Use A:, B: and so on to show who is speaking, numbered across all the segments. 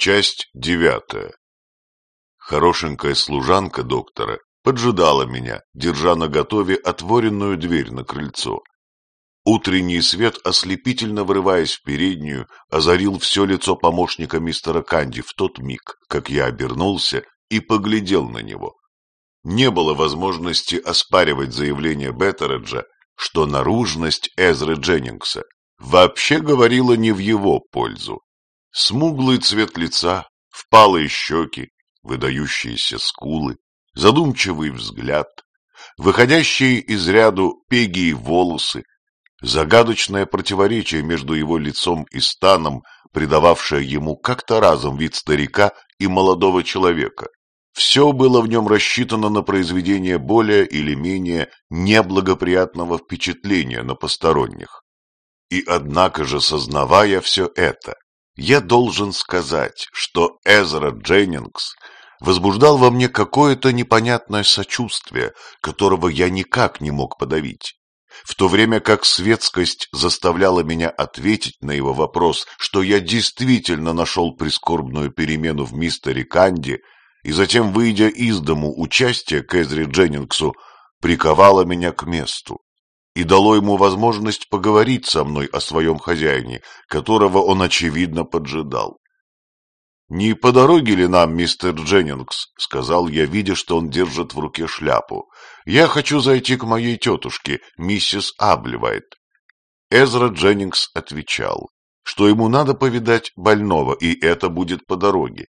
A: Часть девятая. Хорошенькая служанка доктора поджидала меня, держа на готове отворенную дверь на крыльцо. Утренний свет, ослепительно врываясь в переднюю, озарил все лицо помощника мистера Канди в тот миг, как я обернулся и поглядел на него. Не было возможности оспаривать заявление Беттереджа, что наружность Эзры Дженнингса вообще говорила не в его пользу. Смуглый цвет лица, впалые щеки, выдающиеся скулы, задумчивый взгляд, выходящие из ряду пеги и волосы, загадочное противоречие между его лицом и станом, придававшее ему как-то разом вид старика и молодого человека. Все было в нем рассчитано на произведение более или менее неблагоприятного впечатления на посторонних. И однако же, сознавая все это, я должен сказать, что Эзра Дженнингс возбуждал во мне какое-то непонятное сочувствие, которого я никак не мог подавить. В то время как светскость заставляла меня ответить на его вопрос, что я действительно нашел прискорбную перемену в мистере Канди, и затем, выйдя из дому, участие к Эзри Дженнингсу приковало меня к месту и дало ему возможность поговорить со мной о своем хозяине, которого он, очевидно, поджидал. «Не по дороге ли нам, мистер Дженнингс?» — сказал я, видя, что он держит в руке шляпу. «Я хочу зайти к моей тетушке, миссис Абливайт». Эзра Дженнингс отвечал, что ему надо повидать больного, и это будет по дороге.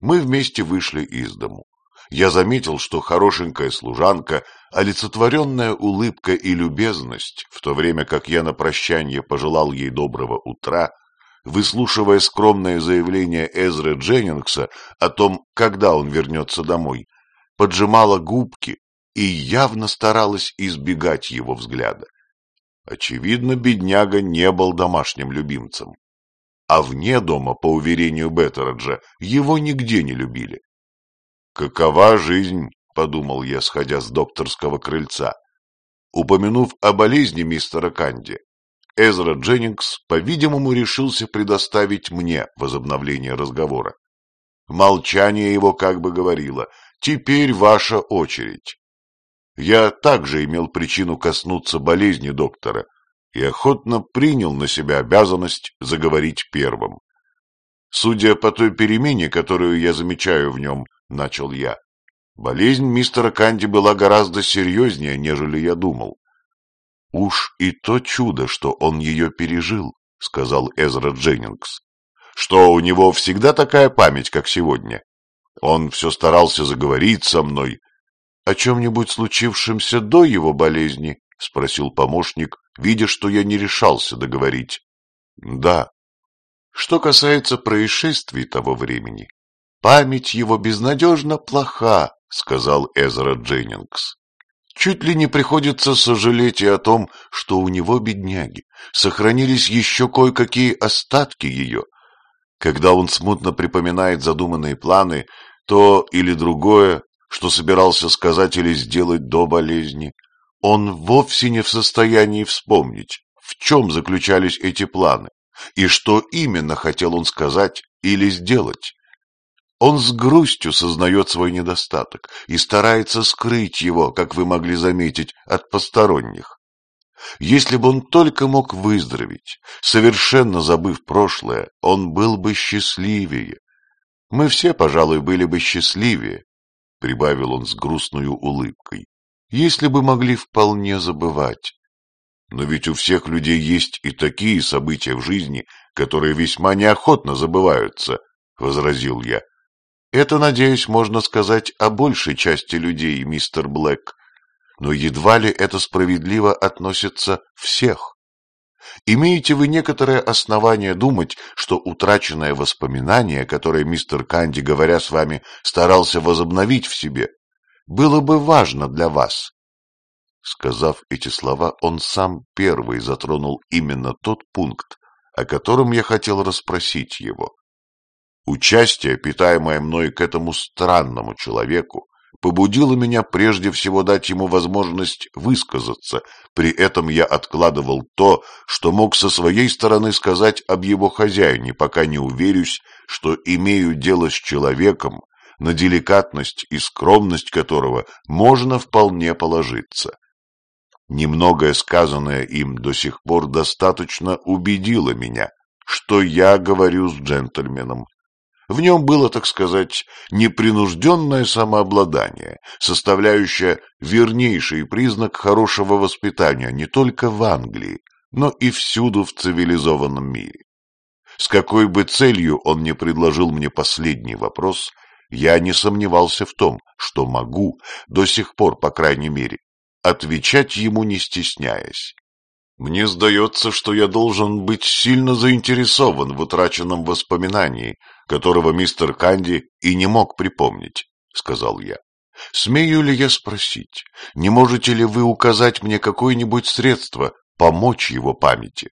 A: Мы вместе вышли из дому я заметил, что хорошенькая служанка, олицетворенная улыбка и любезность, в то время как я на прощание пожелал ей доброго утра, выслушивая скромное заявление Эзры Дженнингса о том, когда он вернется домой, поджимала губки и явно старалась избегать его взгляда. Очевидно, бедняга не был домашним любимцем. А вне дома, по уверению Беттераджа, его нигде не любили. «Какова жизнь?» — подумал я, сходя с докторского крыльца. Упомянув о болезни мистера Канди, Эзра Дженнингс, по-видимому, решился предоставить мне возобновление разговора. Молчание его как бы говорило «Теперь ваша очередь». Я также имел причину коснуться болезни доктора и охотно принял на себя обязанность заговорить первым. Судя по той перемене, которую я замечаю в нем, — начал я. Болезнь мистера Канди была гораздо серьезнее, нежели я думал. — Уж и то чудо, что он ее пережил, — сказал Эзра Дженнингс. — Что, у него всегда такая память, как сегодня? Он все старался заговорить со мной. — О чем-нибудь случившемся до его болезни? — спросил помощник, видя, что я не решался договорить. — Да. Что касается происшествий того времени, «Память его безнадежно плоха», — сказал Эзра Дженнингс. «Чуть ли не приходится сожалеть и о том, что у него, бедняги, сохранились еще кое-какие остатки ее. Когда он смутно припоминает задуманные планы, то или другое, что собирался сказать или сделать до болезни, он вовсе не в состоянии вспомнить, в чем заключались эти планы, и что именно хотел он сказать или сделать. Он с грустью сознает свой недостаток и старается скрыть его, как вы могли заметить, от посторонних. Если бы он только мог выздороветь, совершенно забыв прошлое, он был бы счастливее. Мы все, пожалуй, были бы счастливее, — прибавил он с грустной улыбкой, — если бы могли вполне забывать. Но ведь у всех людей есть и такие события в жизни, которые весьма неохотно забываются, — возразил я. Это, надеюсь, можно сказать о большей части людей, мистер Блэк. Но едва ли это справедливо относится всех. Имеете вы некоторое основание думать, что утраченное воспоминание, которое мистер Канди, говоря с вами, старался возобновить в себе, было бы важно для вас? Сказав эти слова, он сам первый затронул именно тот пункт, о котором я хотел расспросить его. Участие, питаемое мной к этому странному человеку, побудило меня прежде всего дать ему возможность высказаться. При этом я откладывал то, что мог со своей стороны сказать об его хозяине, пока не уверюсь, что имею дело с человеком, на деликатность и скромность которого можно вполне положиться. Немногое сказанное им до сих пор достаточно убедило меня, что я говорю с джентльменом. В нем было, так сказать, непринужденное самообладание, составляющее вернейший признак хорошего воспитания не только в Англии, но и всюду в цивилизованном мире. С какой бы целью он не предложил мне последний вопрос, я не сомневался в том, что могу, до сих пор, по крайней мере, отвечать ему не стесняясь. Мне сдается, что я должен быть сильно заинтересован в утраченном воспоминании, которого мистер Канди и не мог припомнить, — сказал я. Смею ли я спросить, не можете ли вы указать мне какое-нибудь средство помочь его памяти?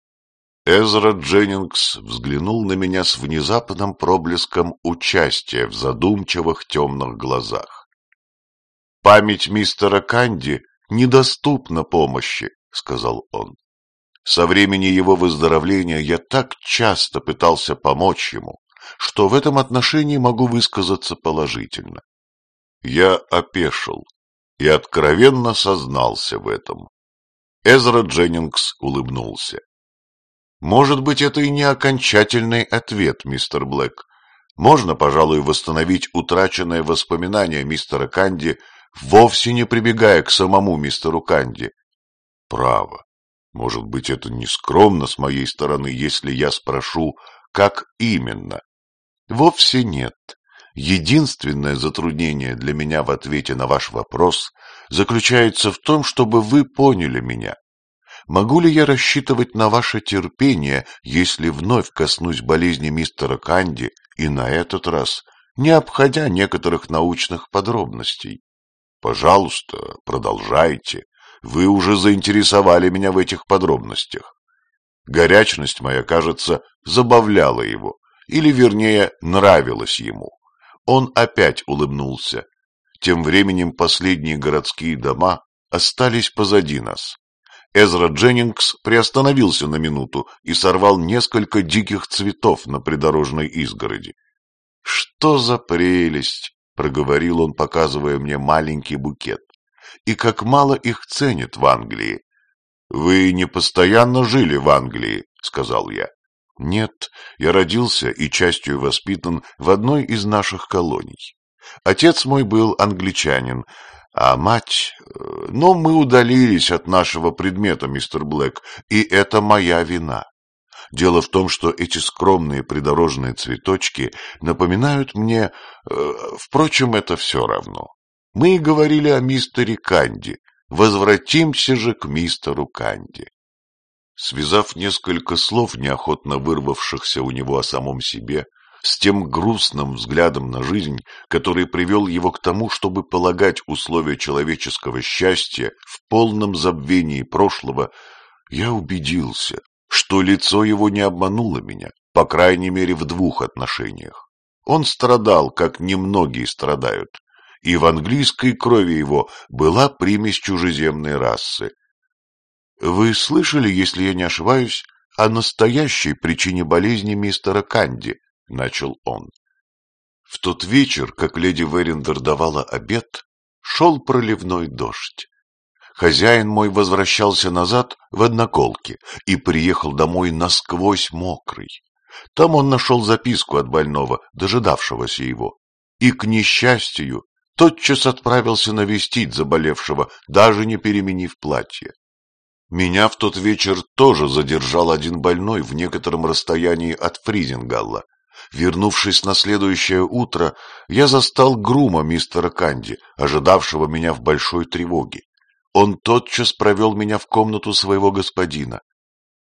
A: Эзра Дженнингс взглянул на меня с внезапным проблеском участия в задумчивых темных глазах. «Память мистера Канди недоступна помощи», — сказал он. «Со времени его выздоровления я так часто пытался помочь ему, что в этом отношении могу высказаться положительно. Я опешил и откровенно сознался в этом. Эзра Дженнингс улыбнулся. Может быть, это и не окончательный ответ, мистер Блэк. Можно, пожалуй, восстановить утраченное воспоминание мистера Канди, вовсе не прибегая к самому мистеру Канди. Право. Может быть, это не скромно с моей стороны, если я спрошу, как именно? Вовсе нет. Единственное затруднение для меня в ответе на ваш вопрос заключается в том, чтобы вы поняли меня. Могу ли я рассчитывать на ваше терпение, если вновь коснусь болезни мистера Канди и на этот раз, не обходя некоторых научных подробностей? Пожалуйста, продолжайте. Вы уже заинтересовали меня в этих подробностях. Горячность моя, кажется, забавляла его, или, вернее, нравилась ему. Он опять улыбнулся. Тем временем последние городские дома остались позади нас. Эзра Дженнингс приостановился на минуту и сорвал несколько диких цветов на придорожной изгороди. «Что за прелесть!» — проговорил он, показывая мне маленький букет. «И как мало их ценят в Англии!» «Вы не постоянно жили в Англии», — сказал я. «Нет, я родился и частью воспитан в одной из наших колоний. Отец мой был англичанин, а мать... Э, но мы удалились от нашего предмета, мистер Блэк, и это моя вина. Дело в том, что эти скромные придорожные цветочки напоминают мне... Э, впрочем, это все равно. Мы говорили о мистере Канди. Возвратимся же к мистеру Канди. Связав несколько слов, неохотно вырвавшихся у него о самом себе, с тем грустным взглядом на жизнь, который привел его к тому, чтобы полагать условия человеческого счастья в полном забвении прошлого, я убедился, что лицо его не обмануло меня, по крайней мере в двух отношениях. Он страдал, как немногие страдают, и в английской крови его была примесь чужеземной расы. Вы слышали, если я не ошибаюсь, о настоящей причине болезни мистера Канди? — начал он. В тот вечер, как леди Верендер давала обед, шел проливной дождь. Хозяин мой возвращался назад в одноколке и приехал домой насквозь мокрый. Там он нашел записку от больного, дожидавшегося его, и, к несчастью, тотчас отправился навестить заболевшего, даже не переменив платье. Меня в тот вечер тоже задержал один больной в некотором расстоянии от Фризингалла, Вернувшись на следующее утро, я застал грума мистера Канди, ожидавшего меня в большой тревоге. Он тотчас провел меня в комнату своего господина.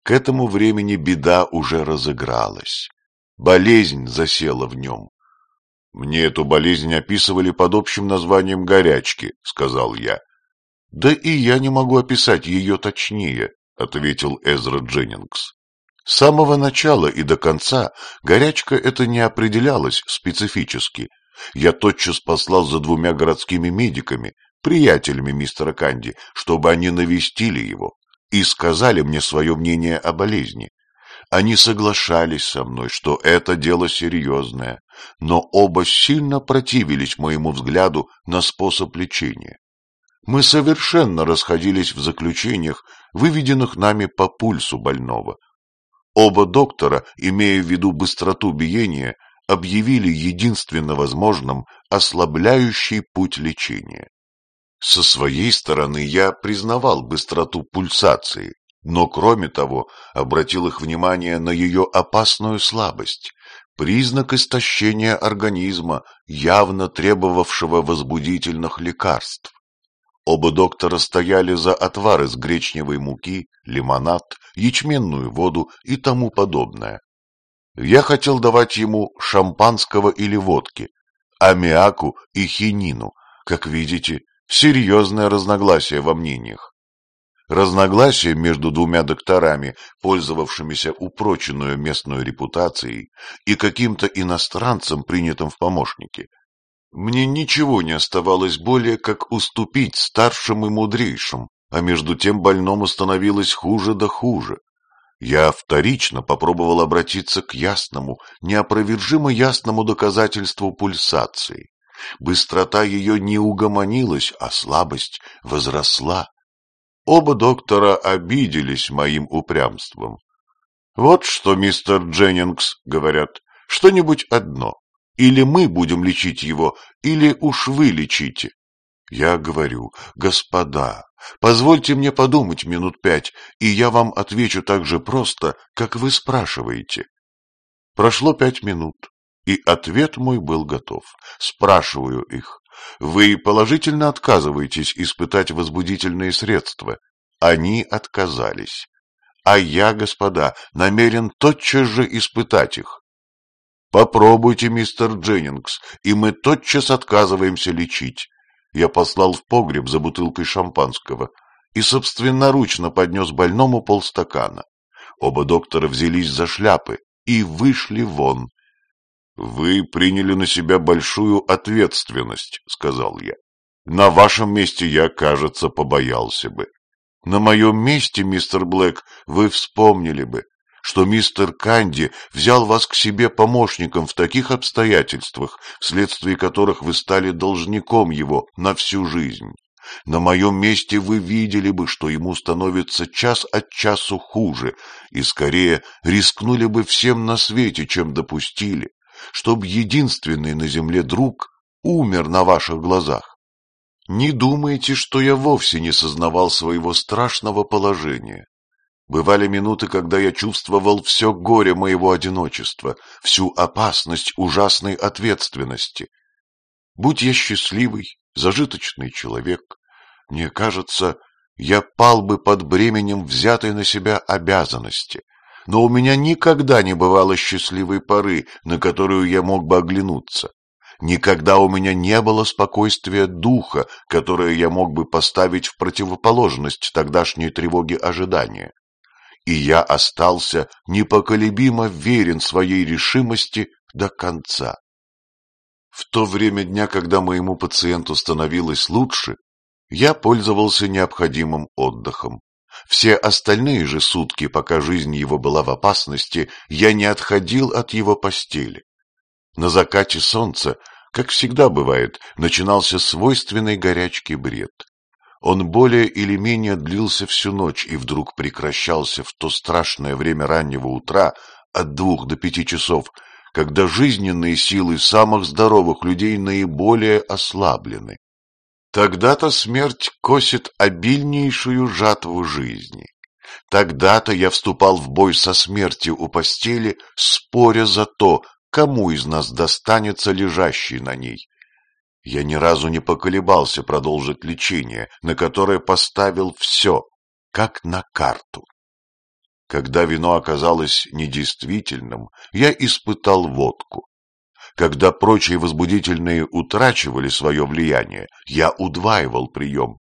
A: К этому времени беда уже разыгралась. Болезнь засела в нем. — Мне эту болезнь описывали под общим названием горячки, — сказал я. — Да и я не могу описать ее точнее, — ответил Эзра Дженнингс. С самого начала и до конца горячка это не определялась специфически, Я тотчас послал за двумя городскими медиками, приятелями мистера Канди, чтобы они навестили его и сказали мне свое мнение о болезни. Они соглашались со мной, что это дело серьезное, но оба сильно противились моему взгляду на способ лечения. Мы совершенно расходились в заключениях, выведенных нами по пульсу больного. Оба доктора, имея в виду быстроту биения, объявили единственно возможным ослабляющий путь лечения. Со своей стороны я признавал быстроту пульсации, но кроме того обратил их внимание на ее опасную слабость, признак истощения организма, явно требовавшего возбудительных лекарств. Оба доктора стояли за отвар из гречневой муки, лимонад, ячменную воду и тому подобное. Я хотел давать ему шампанского или водки, аммиаку и хинину. Как видите, серьезное разногласие во мнениях. Разногласие между двумя докторами, пользовавшимися упроченную местную репутацией, и каким-то иностранцем, принятым в помощники. Мне ничего не оставалось более, как уступить старшим и мудрейшим, а между тем больному становилось хуже да хуже. Я вторично попробовал обратиться к ясному, неопровержимо ясному доказательству пульсации. Быстрота ее не угомонилась, а слабость возросла. Оба доктора обиделись моим упрямством. «Вот что, мистер Дженнингс, — говорят, — что-нибудь одно. Или мы будем лечить его, или уж вы лечите. Я говорю, господа, позвольте мне подумать минут пять, и я вам отвечу так же просто, как вы спрашиваете. Прошло пять минут, и ответ мой был готов. Спрашиваю их, вы положительно отказываетесь испытать возбудительные средства. Они отказались. А я, господа, намерен тотчас же испытать их. Попробуйте, мистер Дженнингс, и мы тотчас отказываемся лечить. Я послал в погреб за бутылкой шампанского и собственноручно поднес больному полстакана. Оба доктора взялись за шляпы и вышли вон, «Вы приняли на себя большую ответственность», — сказал я. «На вашем месте я, кажется, побоялся бы. На моем месте, мистер Блэк, вы вспомнили бы, что мистер Канди взял вас к себе помощником в таких обстоятельствах, вследствие которых вы стали должником его на всю жизнь. На моем месте вы видели бы, что ему становится час от часу хуже, и скорее рискнули бы всем на свете, чем допустили, чтобы единственный на земле друг умер на ваших глазах. Не думайте, что я вовсе не сознавал своего страшного положения. Бывали минуты, когда я чувствовал все горе моего одиночества, всю опасность ужасной ответственности. Будь я счастливый, зажиточный человек, мне кажется, я пал бы под бременем взятой на себя обязанности — но у меня никогда не бывало счастливой поры, на которую я мог бы оглянуться. Никогда у меня не было спокойствия духа, которое я мог бы поставить в противоположность тогдашней тревоге ожидания. И я остался непоколебимо верен своей решимости до конца. В то время дня, когда моему пациенту становилось лучше, я пользовался необходимым отдыхом. Все остальные же сутки, пока жизнь его была в опасности, я не отходил от его постели. На закате солнца, как всегда бывает, начинался свойственный горячке бред. Он более или менее длился всю ночь и вдруг прекращался в то страшное время раннего утра от двух до пяти часов, когда жизненные силы самых здоровых людей наиболее ослаблены. Тогда-то смерть косит обильнейшую жатву жизни. Тогда-то я вступал в бой со смертью у постели, споря за то, кому из нас достанется лежащий на ней. Я ни разу не поколебался продолжить лечение, на которое поставил все, как на карту. Когда вино оказалось недействительным, я испытал водку. Когда прочие возбудительные утрачивали свое влияние, я удваивал прием.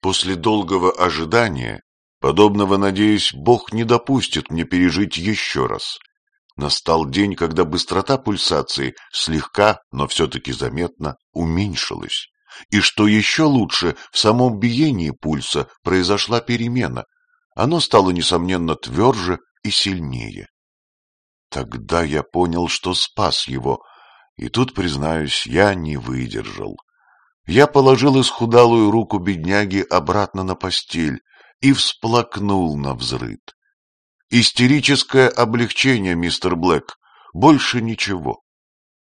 A: После долгого ожидания, подобного, надеюсь, Бог не допустит мне пережить еще раз. настал день, когда быстрота пульсации слегка, но все-таки заметно уменьшилась. И что еще лучше, в самом биении пульса произошла перемена. Оно стало, несомненно, тверже и сильнее. Тогда я понял, что спас его, и тут, признаюсь, я не выдержал. Я положил исхудалую руку бедняги обратно на постель и всплакнул на взрыд. Истерическое облегчение, мистер Блэк, больше ничего.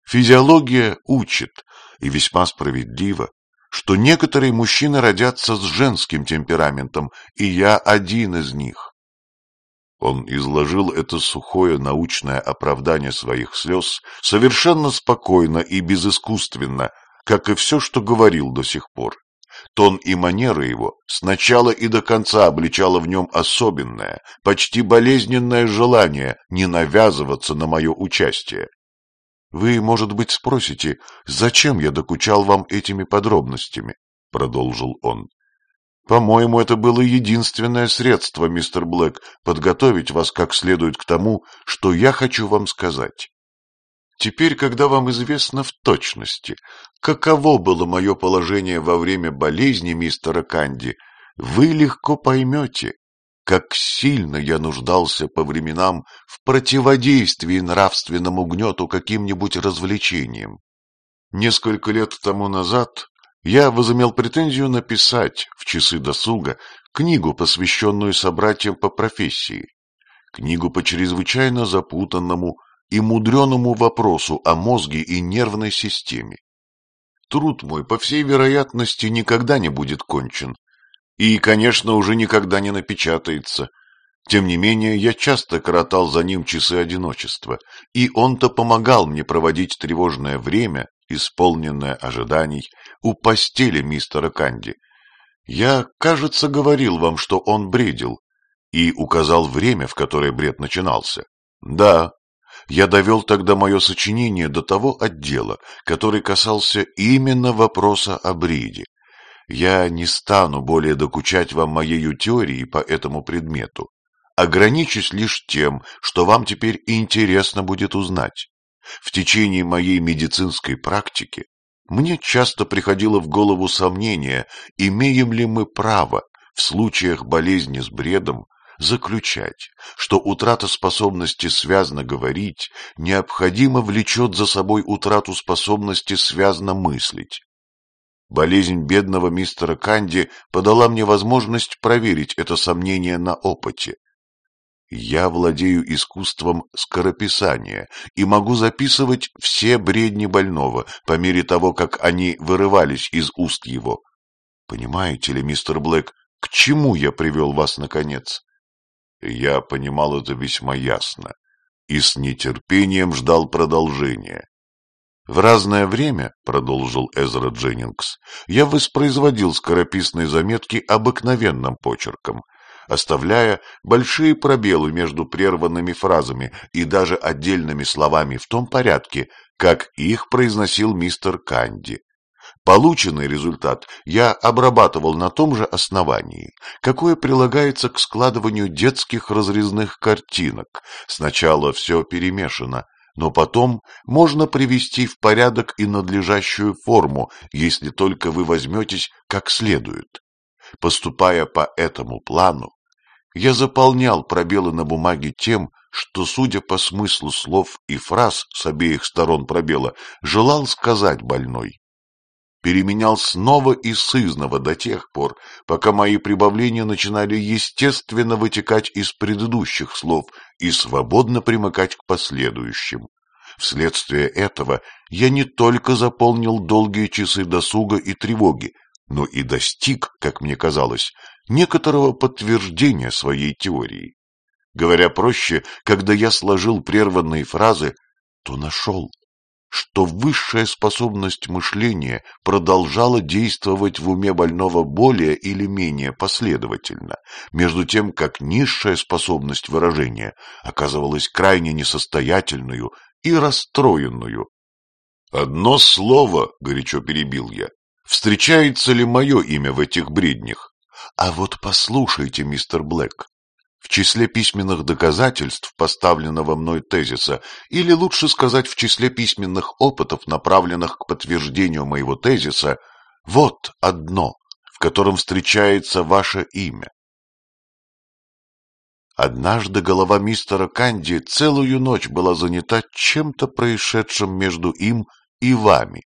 A: Физиология учит, и весьма справедливо, что некоторые мужчины родятся с женским темпераментом, и я один из них. Он изложил это сухое научное оправдание своих слез совершенно спокойно и безыскусственно, как и все, что говорил до сих пор. Тон и манера его сначала и до конца обличало в нем особенное, почти болезненное желание не навязываться на мое участие. Вы, может быть, спросите, зачем я докучал вам этими подробностями? Продолжил он. По-моему, это было единственное средство, мистер Блэк, подготовить вас как следует к тому, что я хочу вам сказать. Теперь, когда вам известно в точности, каково было мое положение во время болезни мистера Канди, вы легко поймете, как сильно я нуждался по временам в противодействии нравственному гнету каким-нибудь развлечением. Несколько лет тому назад я возымел претензию написать в часы досуга книгу, посвященную собратьям по профессии, книгу по чрезвычайно запутанному и мудреному вопросу о мозге и нервной системе. Труд мой, по всей вероятности, никогда не будет кончен, и, конечно, уже никогда не напечатается. Тем не менее, я часто коротал за ним часы одиночества, и он-то помогал мне проводить тревожное время, исполненное ожиданий, у постели мистера Канди. Я, кажется, говорил вам, что он бредил, и указал время, в которое бред начинался. Да, я довел тогда мое сочинение до того отдела, который касался именно вопроса о бреде. Я не стану более докучать вам моею теорией по этому предмету. Ограничусь лишь тем, что вам теперь интересно будет узнать. В течение моей медицинской практики мне часто приходило в голову сомнение, имеем ли мы право в случаях болезни с бредом заключать, что утрата способности связно говорить необходимо влечет за собой утрату способности связно мыслить. Болезнь бедного мистера Канди подала мне возможность проверить это сомнение на опыте. Я владею искусством скорописания и могу записывать все бредни больного по мере того, как они вырывались из уст его. Понимаете ли, мистер Блэк, к чему я привел вас наконец? Я понимал это весьма ясно и с нетерпением ждал продолжения. В разное время, продолжил Эзра Дженнингс, я воспроизводил скорописные заметки обыкновенным почерком, оставляя большие пробелы между прерванными фразами и даже отдельными словами в том порядке, как их произносил мистер Канди. Полученный результат я обрабатывал на том же основании, какое прилагается к складыванию детских разрезных картинок. Сначала все перемешано, но потом можно привести в порядок и надлежащую форму, если только вы возьметесь как следует. Поступая по этому плану, я заполнял пробелы на бумаге тем, что, судя по смыслу слов и фраз с обеих сторон пробела, желал сказать больной переменял снова и сызново до тех пор, пока мои прибавления начинали естественно вытекать из предыдущих слов и свободно примыкать к последующим. Вследствие этого я не только заполнил долгие часы досуга и тревоги, но и достиг, как мне казалось, некоторого подтверждения своей теории. Говоря проще, когда я сложил прерванные фразы, то нашел, что высшая способность мышления продолжала действовать в уме больного более или менее последовательно, между тем как низшая способность выражения оказывалась крайне несостоятельную и расстроенную. «Одно слово», — горячо перебил я, — «встречается ли мое имя в этих бреднях?» «А вот послушайте, мистер Блэк, в числе письменных доказательств поставленного мной тезиса, или лучше сказать, в числе письменных опытов, направленных к подтверждению моего тезиса, вот одно, в котором встречается ваше имя. Однажды голова мистера Канди целую ночь была занята чем-то происшедшим между им и вами.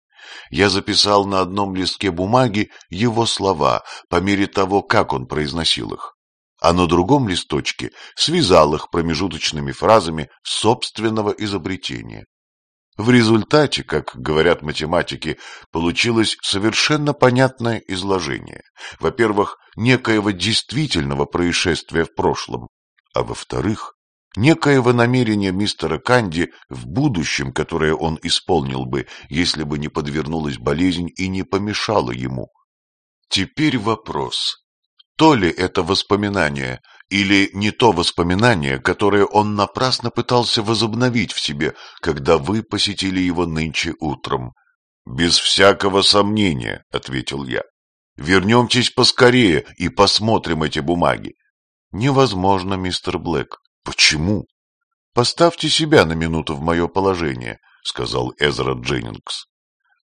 A: Я записал на одном листке бумаги его слова по мере того, как он произносил их, а на другом листочке связал их промежуточными фразами собственного изобретения. В результате, как говорят математики, получилось совершенно понятное изложение. Во-первых, некоего действительного происшествия в прошлом, а во-вторых, некоего намерения мистера Канди в будущем, которое он исполнил бы, если бы не подвернулась болезнь и не помешала ему. Теперь вопрос, то ли это воспоминание или не то воспоминание, которое он напрасно пытался возобновить в себе, когда вы посетили его нынче утром. «Без всякого сомнения», — ответил я. «Вернемтесь поскорее и посмотрим эти бумаги». «Невозможно, мистер Блэк. Почему?» «Поставьте себя на минуту в мое положение», — сказал Эзра Дженнингс.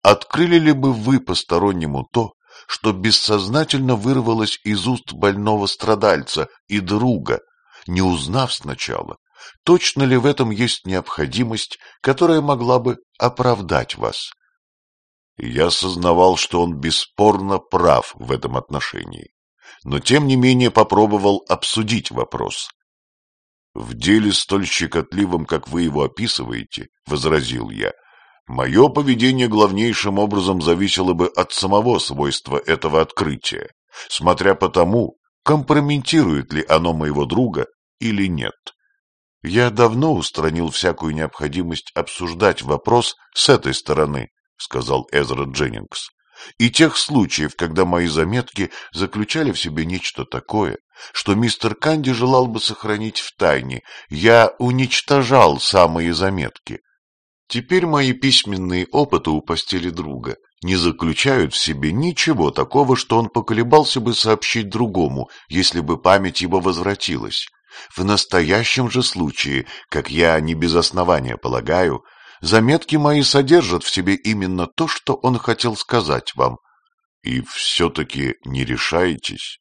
A: «Открыли ли бы вы постороннему то, что бессознательно вырвалось из уст больного страдальца и друга, не узнав сначала, точно ли в этом есть необходимость, которая могла бы оправдать вас?» Я сознавал, что он бесспорно прав в этом отношении но тем не менее попробовал обсудить вопрос. «В деле столь щекотливом, как вы его описываете, — возразил я, — мое поведение главнейшим образом зависело бы от самого свойства этого открытия, смотря по тому, компрометирует ли оно моего друга или нет. Я давно устранил всякую необходимость обсуждать вопрос с этой стороны, — сказал Эзра Дженнингс и тех случаев, когда мои заметки заключали в себе нечто такое, что мистер Канди желал бы сохранить в тайне. Я уничтожал самые заметки. Теперь мои письменные опыты у постели друга не заключают в себе ничего такого, что он поколебался бы сообщить другому, если бы память его возвратилась. В настоящем же случае, как я не без основания полагаю, Заметки мои содержат в себе именно то, что он хотел сказать вам. И все-таки не решаетесь?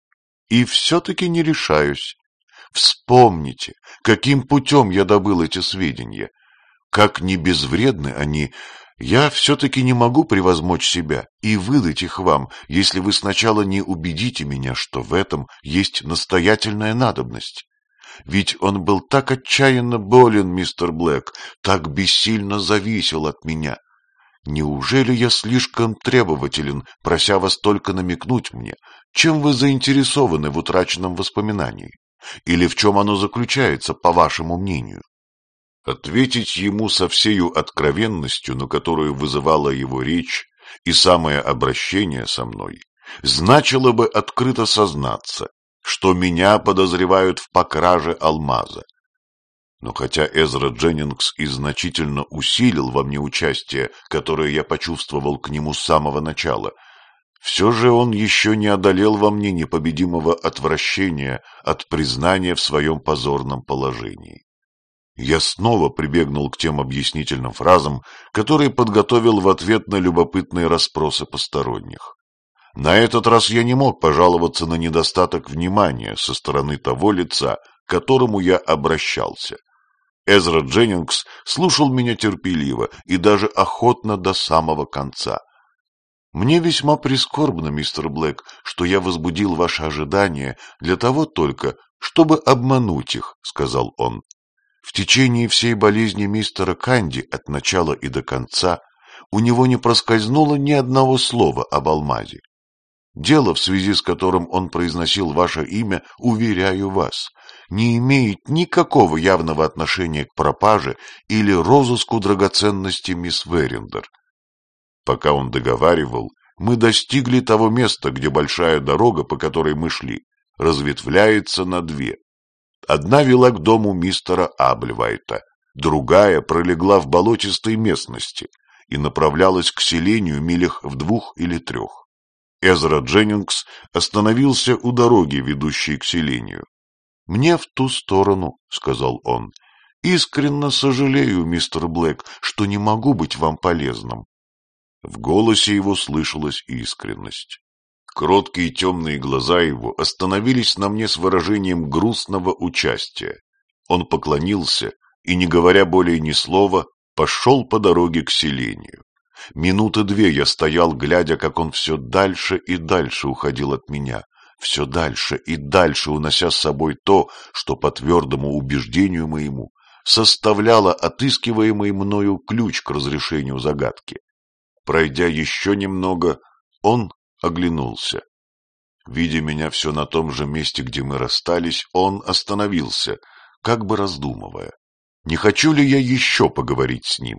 A: И все-таки не решаюсь. Вспомните, каким путем я добыл эти сведения. Как не безвредны они, я все-таки не могу превозмочь себя и выдать их вам, если вы сначала не убедите меня, что в этом есть настоятельная надобность. Ведь он был так отчаянно болен, мистер Блэк, так бессильно зависел от меня. Неужели я слишком требователен, прося вас только намекнуть мне, чем вы заинтересованы в утраченном воспоминании? Или в чем оно заключается, по вашему мнению? Ответить ему со всею откровенностью, на которую вызывала его речь, и самое обращение со мной, значило бы открыто сознаться, что меня подозревают в покраже алмаза. Но хотя Эзра Дженнингс и значительно усилил во мне участие, которое я почувствовал к нему с самого начала, все же он еще не одолел во мне непобедимого отвращения от признания в своем позорном положении. Я снова прибегнул к тем объяснительным фразам, которые подготовил в ответ на любопытные расспросы посторонних. На этот раз я не мог пожаловаться на недостаток внимания со стороны того лица, к которому я обращался. Эзра Дженнингс слушал меня терпеливо и даже охотно до самого конца. «Мне весьма прискорбно, мистер Блэк, что я возбудил ваши ожидания для того только, чтобы обмануть их», — сказал он. «В течение всей болезни мистера Канди от начала и до конца у него не проскользнуло ни одного слова об алмазе. Дело, в связи с которым он произносил ваше имя, уверяю вас, не имеет никакого явного отношения к пропаже или розыску драгоценности мисс Верендер. Пока он договаривал, мы достигли того места, где большая дорога, по которой мы шли, разветвляется на две. Одна вела к дому мистера Абльвайта, другая пролегла в болотистой местности и направлялась к селению милях в двух или трех. Эзра Дженнингс остановился у дороги, ведущей к селению. Мне в ту сторону, — сказал он. Искренне сожалею, мистер Блэк, что не могу быть вам полезным. В голосе его слышалась искренность. Кроткие темные глаза его остановились на мне с выражением грустного участия. Он поклонился и, не говоря более ни слова, пошел по дороге к селению. Минуты две я стоял, глядя, как он все дальше и дальше уходил от меня, все дальше и дальше унося с собой то, что по твердому убеждению моему составляло отыскиваемый мною ключ к разрешению загадки. Пройдя еще немного, он оглянулся. Видя меня все на том же месте, где мы расстались, он остановился, как бы раздумывая, не хочу ли я еще поговорить с ним.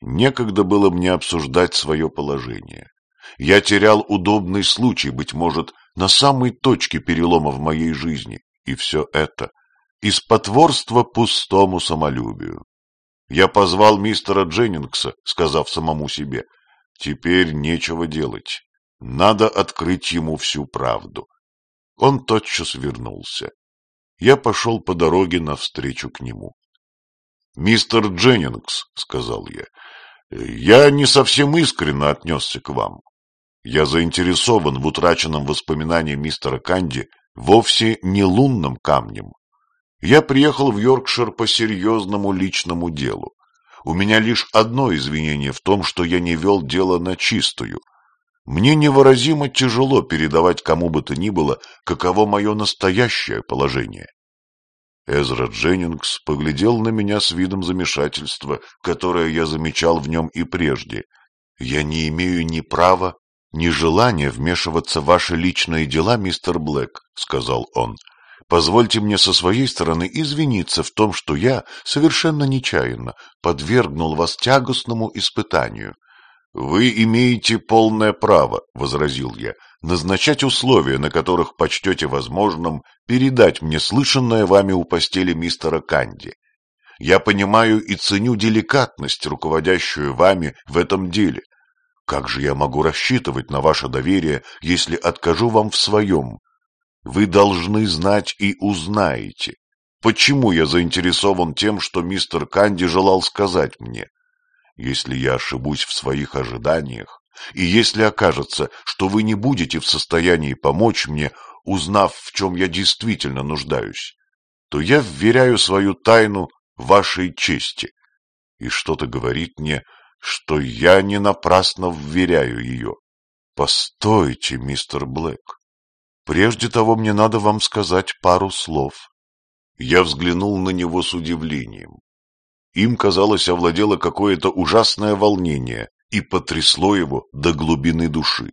A: Некогда было мне обсуждать свое положение. Я терял удобный случай, быть может, на самой точке перелома в моей жизни, и все это из потворства пустому самолюбию. Я позвал мистера Дженнингса, сказав самому себе, теперь нечего делать, надо открыть ему всю правду. Он тотчас вернулся. Я пошел по дороге навстречу к нему. — Мистер Дженнингс, — сказал я, — я не совсем искренне отнесся к вам. Я заинтересован в утраченном воспоминании мистера Канди вовсе не лунным камнем. Я приехал в Йоркшир по серьезному личному делу. У меня лишь одно извинение в том, что я не вел дело на чистую. Мне невыразимо тяжело передавать кому бы то ни было, каково мое настоящее положение. Эзра Дженнингс поглядел на меня с видом замешательства, которое я замечал в нем и прежде. «Я не имею ни права, ни желания вмешиваться в ваши личные дела, мистер Блэк», — сказал он. «Позвольте мне со своей стороны извиниться в том, что я совершенно нечаянно подвергнул вас тягостному испытанию. «Вы имеете полное право», — возразил я, — «назначать условия, на которых почтете возможным передать мне слышанное вами у постели мистера Канди. Я понимаю и ценю деликатность, руководящую вами в этом деле. Как же я могу рассчитывать на ваше доверие, если откажу вам в своем? Вы должны знать и узнаете, почему я заинтересован тем, что мистер Канди желал сказать мне. Если я ошибусь в своих ожиданиях, и если окажется, что вы не будете в состоянии помочь мне, узнав, в чем я действительно нуждаюсь, то я вверяю свою тайну вашей чести. И что-то говорит мне, что я не напрасно вверяю ее. Постойте, мистер Блэк. Прежде того мне надо вам сказать пару слов. Я взглянул на него с удивлением. Им, казалось, овладело какое-то ужасное волнение и потрясло его до глубины души.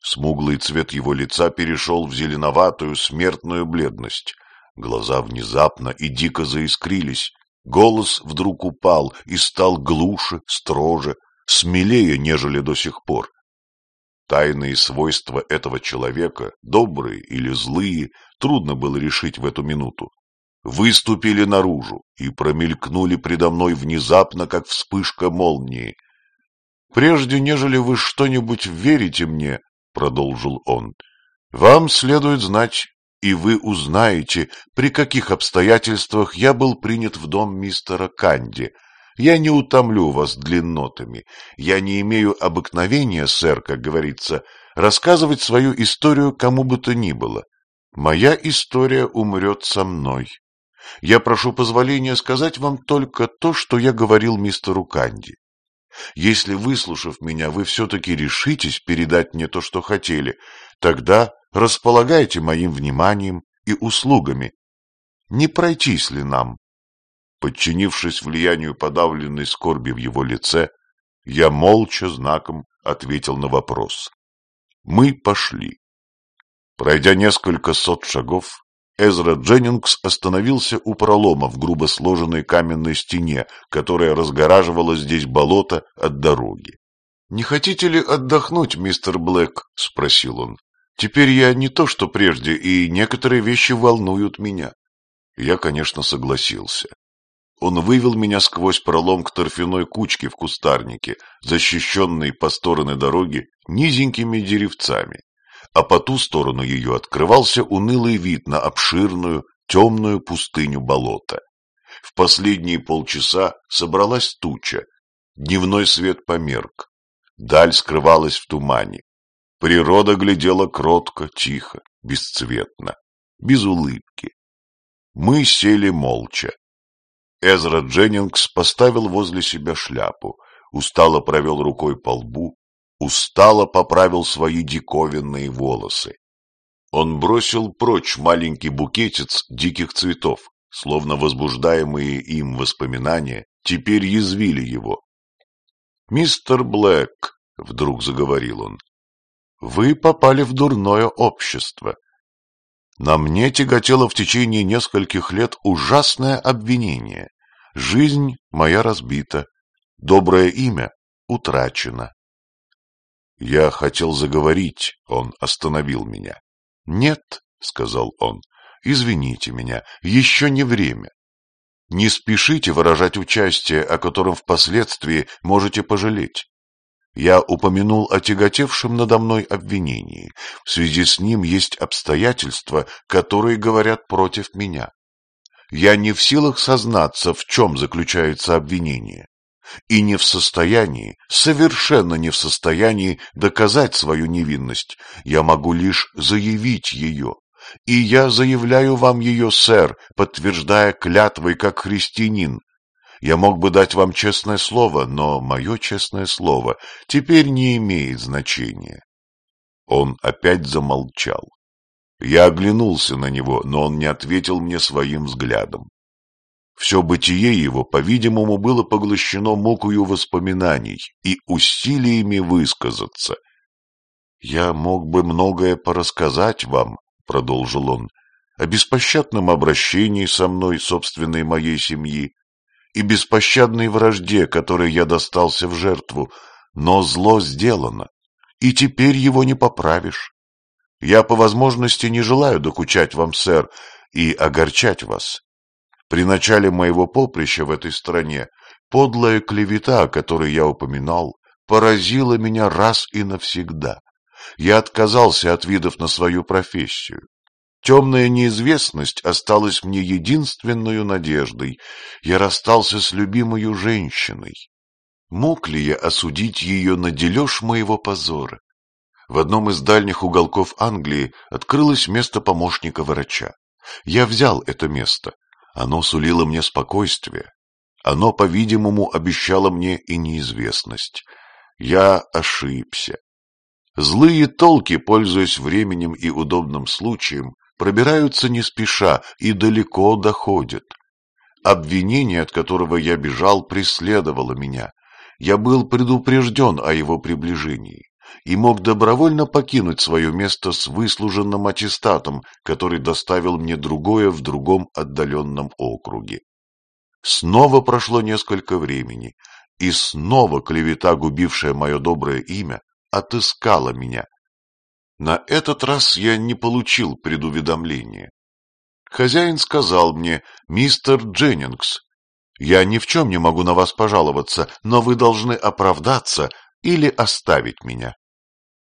A: Смуглый цвет его лица перешел в зеленоватую смертную бледность. Глаза внезапно и дико заискрились. Голос вдруг упал и стал глуше, строже, смелее, нежели до сих пор. Тайные свойства этого человека, добрые или злые, трудно было решить в эту минуту выступили наружу и промелькнули предо мной внезапно, как вспышка молнии. «Прежде, нежели вы что-нибудь верите мне, — продолжил он, — вам следует знать, и вы узнаете, при каких обстоятельствах я был принят в дом мистера Канди. Я не утомлю вас длиннотами. Я не имею обыкновения, сэр, как говорится, рассказывать свою историю кому бы то ни было. Моя история умрет со мной. Я прошу позволения сказать вам только то, что я говорил мистеру Канди. Если, выслушав меня, вы все-таки решитесь передать мне то, что хотели, тогда располагайте моим вниманием и услугами. Не пройтись ли нам? Подчинившись влиянию подавленной скорби в его лице, я молча знаком ответил на вопрос. Мы пошли. Пройдя несколько сот шагов, Эзра Дженнингс остановился у пролома в грубо сложенной каменной стене, которая разгораживала здесь болото от дороги. — Не хотите ли отдохнуть, мистер Блэк? — спросил он. — Теперь я не то, что прежде, и некоторые вещи волнуют меня. Я, конечно, согласился. Он вывел меня сквозь пролом к торфяной кучке в кустарнике, защищенной по стороны дороги низенькими деревцами. А по ту сторону ее открывался унылый вид на обширную, темную пустыню болота. В последние полчаса собралась туча, дневной свет померк, даль скрывалась в тумане. Природа глядела кротко, тихо, бесцветно, без улыбки. Мы сели молча. Эзра Дженнингс поставил возле себя шляпу, устало провел рукой по лбу, устало поправил свои диковинные волосы. Он бросил прочь маленький букетец диких цветов, словно возбуждаемые им воспоминания теперь язвили его. «Мистер Блэк», — вдруг заговорил он, — «вы попали в дурное общество. На мне тяготело в течение нескольких лет ужасное обвинение. Жизнь моя разбита, доброе имя утрачено. Я хотел заговорить, он остановил меня. «Нет», — сказал он, — «извините меня, еще не время. Не спешите выражать участие, о котором впоследствии можете пожалеть. Я упомянул о тяготевшем надо мной обвинении. В связи с ним есть обстоятельства, которые говорят против меня. Я не в силах сознаться, в чем заключается обвинение, и не в состоянии, совершенно не в состоянии доказать свою невинность. Я могу лишь заявить ее. И я заявляю вам ее, сэр, подтверждая клятвой как христианин, я мог бы дать вам честное слово, но мое честное слово теперь не имеет значения. Он опять замолчал. Я оглянулся на него, но он не ответил мне своим взглядом. Все бытие его, по-видимому, было поглощено мукою воспоминаний и усилиями высказаться. «Я мог бы многое порассказать вам», — продолжил он, — «о беспощадном обращении со мной собственной моей семьи, и беспощадной вражде, которой я достался в жертву, но зло сделано, и теперь его не поправишь. Я по возможности не желаю докучать вам, сэр, и огорчать вас. При начале моего поприща в этой стране подлая клевета, о которой я упоминал, поразила меня раз и навсегда. Я отказался от видов на свою профессию. Темная неизвестность осталась мне единственной надеждой. Я расстался с любимой женщиной. Мог ли я осудить ее на дележ моего позора? В одном из дальних уголков Англии открылось место помощника врача. Я взял это место. Оно сулило мне спокойствие. Оно, по-видимому, обещало мне и неизвестность. Я ошибся. Злые толки, пользуясь временем и удобным случаем, пробираются не спеша и далеко доходят. Обвинение, от которого я бежал, преследовало меня. Я был предупрежден о его приближении и мог добровольно покинуть свое место с выслуженным аттестатом, который доставил мне другое в другом отдаленном округе. Снова прошло несколько времени, и снова клевета, губившая мое доброе имя, отыскала меня. На этот раз я не получил предуведомления. Хозяин сказал мне, мистер Дженнингс, я ни в чем не могу на вас пожаловаться, но вы должны оправдаться или оставить меня.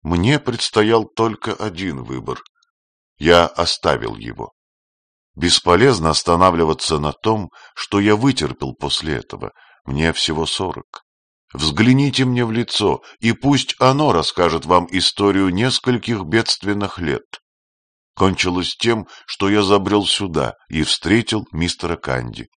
A: Мне предстоял только один выбор. Я оставил его. Бесполезно останавливаться на том, что я вытерпел после этого. Мне всего сорок. Взгляните мне в лицо, и пусть оно расскажет вам историю нескольких бедственных лет. Кончилось тем, что я забрел сюда и встретил мистера Канди.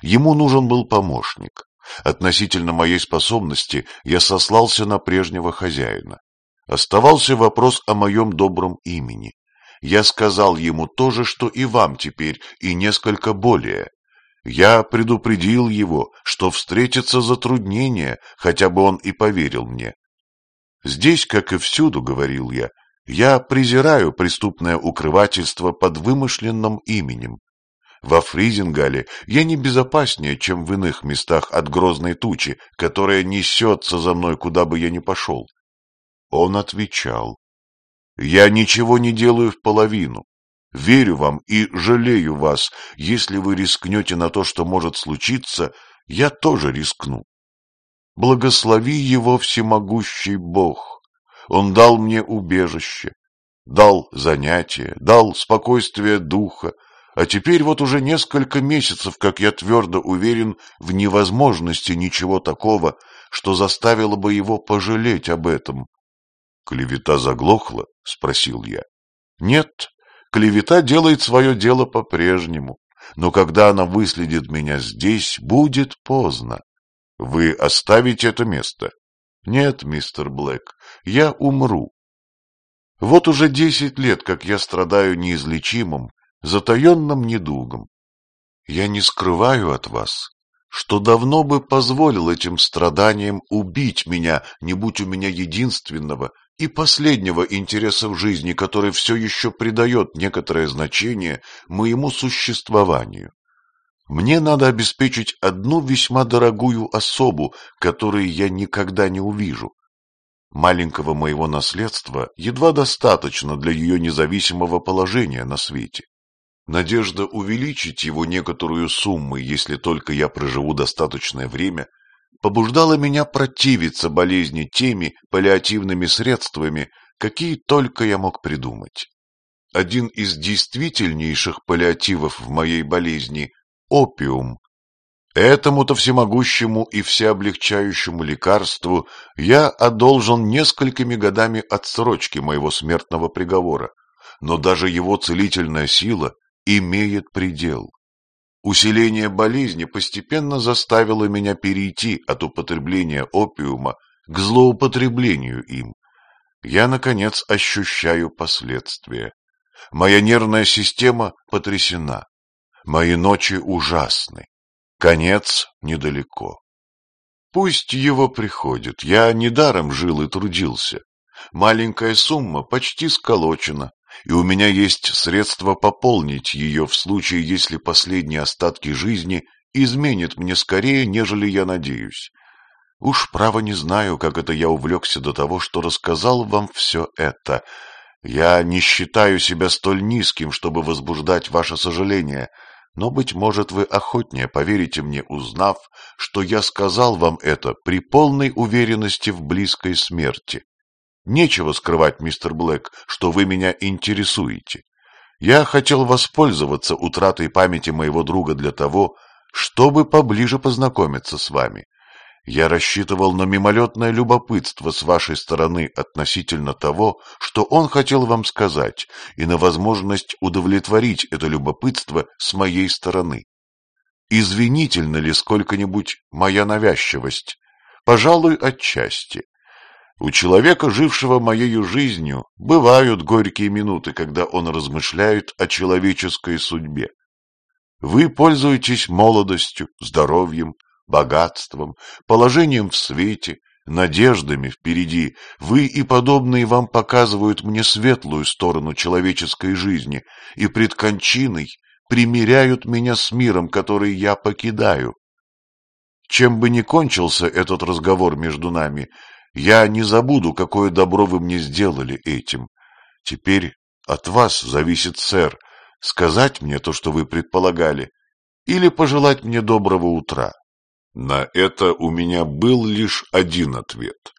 A: Ему нужен был помощник. Относительно моей способности я сослался на прежнего хозяина. Оставался вопрос о моем добром имени. Я сказал ему то же, что и вам теперь, и несколько более. Я предупредил его, что встретятся затруднения, хотя бы он и поверил мне. Здесь, как и всюду, говорил я, я презираю преступное укрывательство под вымышленным именем. Во Фризингале я не безопаснее, чем в иных местах от грозной тучи, которая несется за мной, куда бы я ни пошел. Он отвечал, «Я ничего не делаю в половину. Верю вам и жалею вас. Если вы рискнете на то, что может случиться, я тоже рискну. Благослови его всемогущий Бог. Он дал мне убежище. дал занятия, дал спокойствие духа, а теперь вот уже несколько месяцев, как я твердо уверен в невозможности ничего такого, что заставило бы его пожалеть об этом. «Клевета заглохла?» — спросил я. «Нет, клевета делает свое дело по-прежнему, но когда она выследит меня здесь, будет поздно. Вы оставите это место?» «Нет, мистер Блэк, я умру. Вот уже десять лет, как я страдаю неизлечимым, затаенным недугом. Я не скрываю от вас, что давно бы позволил этим страданиям убить меня, не будь у меня единственного и последнего интереса в жизни, который все еще придает некоторое значение моему существованию. Мне надо обеспечить одну весьма дорогую особу, которую я никогда не увижу. Маленького моего наследства едва достаточно для ее независимого положения на свете. Надежда увеличить его некоторую сумму, если только я проживу достаточное время, побуждала меня противиться болезни теми паллиативными средствами, какие только я мог придумать. Один из действительнейших паллиативов в моей болезни – опиум. Этому-то всемогущему и всеоблегчающему лекарству я одолжен несколькими годами отсрочки моего смертного приговора, но даже его целительная сила – имеет предел. Усиление болезни постепенно заставило меня перейти от употребления опиума к злоупотреблению им. Я, наконец, ощущаю последствия. Моя нервная система потрясена. Мои ночи ужасны. Конец недалеко. Пусть его приходит. Я недаром жил и трудился. Маленькая сумма почти сколочена, и у меня есть средства пополнить ее в случае, если последние остатки жизни изменят мне скорее, нежели я надеюсь. Уж право не знаю, как это я увлекся до того, что рассказал вам все это. Я не считаю себя столь низким, чтобы возбуждать ваше сожаление, но, быть может, вы охотнее поверите мне, узнав, что я сказал вам это при полной уверенности в близкой смерти. Нечего скрывать, мистер Блэк, что вы меня интересуете. Я хотел воспользоваться утратой памяти моего друга для того, чтобы поближе познакомиться с вами. Я рассчитывал на мимолетное любопытство с вашей стороны относительно того, что он хотел вам сказать, и на возможность удовлетворить это любопытство с моей стороны. Извинительна ли сколько-нибудь моя навязчивость? Пожалуй, отчасти. У человека, жившего моею жизнью, бывают горькие минуты, когда он размышляет о человеческой судьбе. Вы пользуетесь молодостью, здоровьем, богатством, положением в свете, надеждами впереди. Вы и подобные вам показывают мне светлую сторону человеческой жизни и пред кончиной примиряют меня с миром, который я покидаю. Чем бы ни кончился этот разговор между нами, я не забуду, какое добро вы мне сделали этим. Теперь от вас зависит, сэр, сказать мне то, что вы предполагали, или пожелать мне доброго утра. На это у меня был лишь один ответ.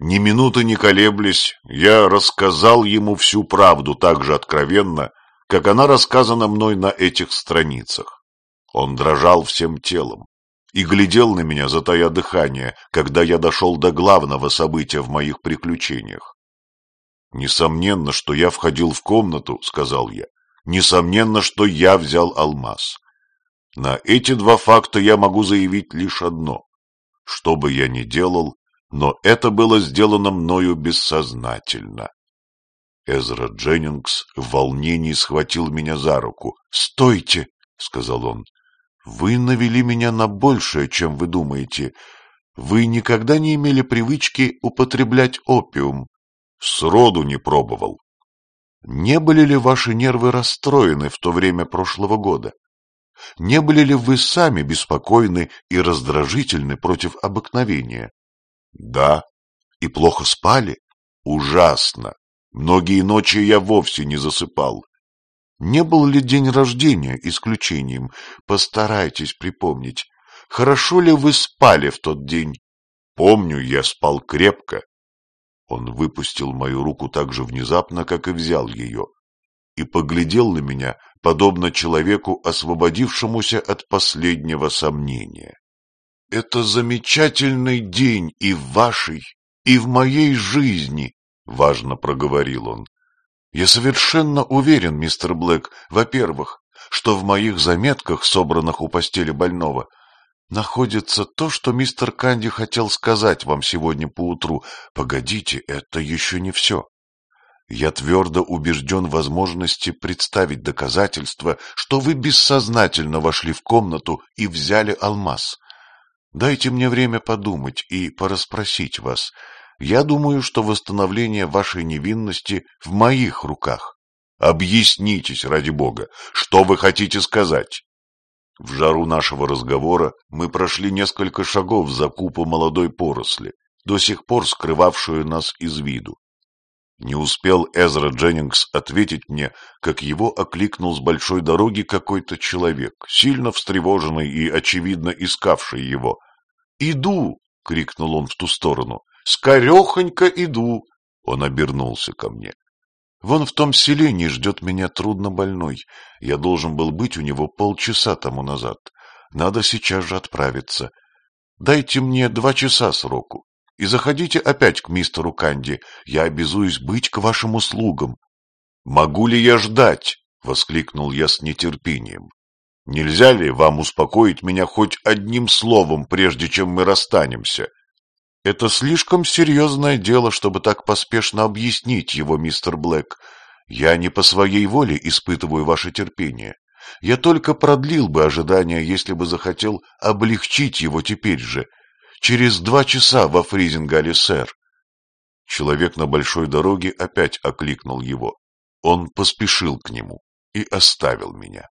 A: Ни минуты не колеблясь, я рассказал ему всю правду так же откровенно, как она рассказана мной на этих страницах. Он дрожал всем телом и глядел на меня, затая дыхание, когда я дошел до главного события в моих приключениях. «Несомненно, что я входил в комнату», — сказал я. «Несомненно, что я взял алмаз. На эти два факта я могу заявить лишь одно. Что бы я ни делал, но это было сделано мною бессознательно». Эзра Дженнингс в волнении схватил меня за руку. «Стойте!» — сказал он. Вы навели меня на большее, чем вы думаете. Вы никогда не имели привычки употреблять опиум? Сроду не пробовал. Не были ли ваши нервы расстроены в то время прошлого года? Не были ли вы сами беспокойны и раздражительны против обыкновения? Да. И плохо спали? Ужасно. Многие ночи я вовсе не засыпал. Не был ли день рождения исключением? Постарайтесь припомнить. Хорошо ли вы спали в тот день? Помню, я спал крепко. Он выпустил мою руку так же внезапно, как и взял ее, и поглядел на меня, подобно человеку, освободившемуся от последнего сомнения. «Это замечательный день и в вашей, и в моей жизни», — важно проговорил он. «Я совершенно уверен, мистер Блэк, во-первых, что в моих заметках, собранных у постели больного, находится то, что мистер Канди хотел сказать вам сегодня поутру. Погодите, это еще не все. Я твердо убежден в возможности представить доказательства, что вы бессознательно вошли в комнату и взяли алмаз. Дайте мне время подумать и порасспросить вас. Я думаю, что восстановление вашей невинности в моих руках. Объяснитесь, ради бога, что вы хотите сказать? В жару нашего разговора мы прошли несколько шагов за купу молодой поросли, до сих пор скрывавшую нас из виду. Не успел Эзра Дженнингс ответить мне, как его окликнул с большой дороги какой-то человек, сильно встревоженный и, очевидно, искавший его. «Иду!» — крикнул он в ту сторону. «Скорехонько иду!» Он обернулся ко мне. Вон в том селении ждет меня трудно больной. Я должен был быть у него полчаса тому назад. Надо сейчас же отправиться. Дайте мне два часа сроку. И заходите опять к мистеру Канди. Я обязуюсь быть к вашим услугам. Могу ли я ждать? Воскликнул я с нетерпением. Нельзя ли вам успокоить меня хоть одним словом, прежде чем мы расстанемся? Это слишком серьезное дело, чтобы так поспешно объяснить его, мистер Блэк. Я не по своей воле испытываю ваше терпение. Я только продлил бы ожидание, если бы захотел облегчить его теперь же. Через два часа во Фризингале, сэр. Человек на большой дороге опять окликнул его. Он поспешил к нему и оставил меня.